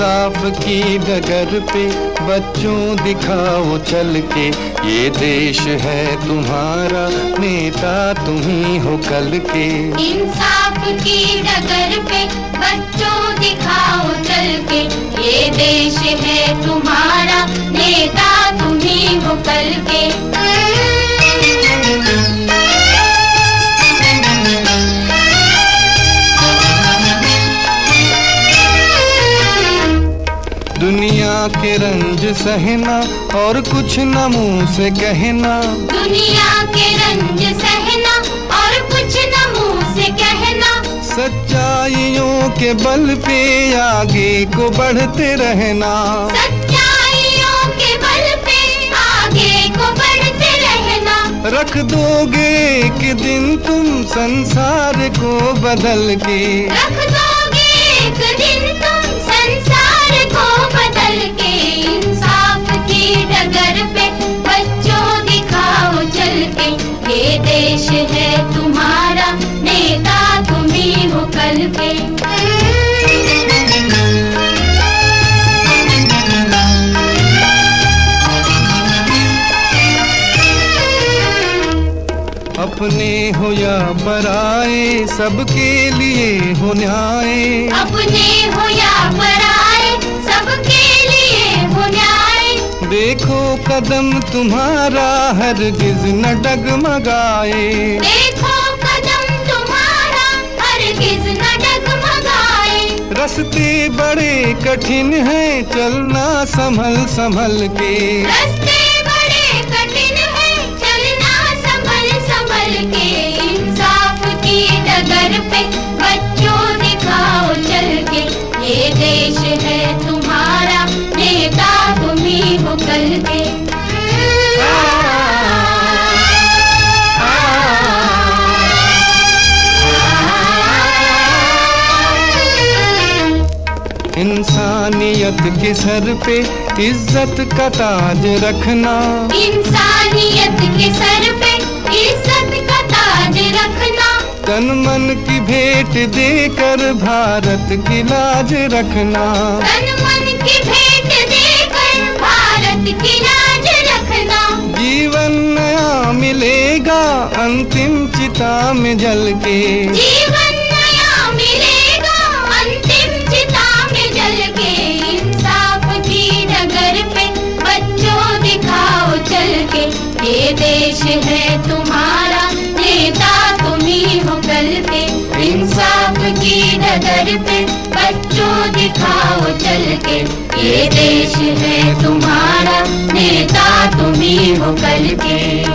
की डगर पे बच्चों दिखाओ चल के। ये देश है तुम्हारा, नेता तुम्ही हो कल के। इंसाफ की डगर पे बच्चों दिखाओ चल के। ये देश है तुम्हारा, नेता तुम्ही हो कल के। दुनिया के रंज सहना और कुछ न मुँह से कहना। दुनिया के रंज सहना और कुछ न मुँह से कहना। सच्चाइयों के बल पे आगे को बढ़ते रहना। सच्चाइयों के बल पे आगे को बढ़ते रहना। रख दोगे एक दिन तुम संसार को बदल के। रख दोगे एक दिन देश है तुम्हारा नेता तुम्ही हो कल के अपने हो या पराए सबके लिए हो न्याय। अपने हो या पराए कदम तुम्हारा हर गिज न डगमगाए। देखो कदम तुम्हारा हर गिज न डगमगाए। रस्ते बड़े कठिन हैं चलना संभल संभल के। रास्ते इंसानियत के सर पे इज़्ज़त का ताज रखना। इंसानियत के सर पे इज़्ज़त का ताज रखना। तन मन की भेंट देकर भारत की लाज रखना। तन मन की भेंट देकर भारत की लाज रखना। जीवन नया मिलेगा अंतिम चिता में जल के। जीवन देश है तुम्हारा, नेता तुम्ही हो कल के इंसाफ की नगर पे, बच्चों दिखाओ चल के। ये देश है तुम्हारा, नेता तुम्ही हो कल के।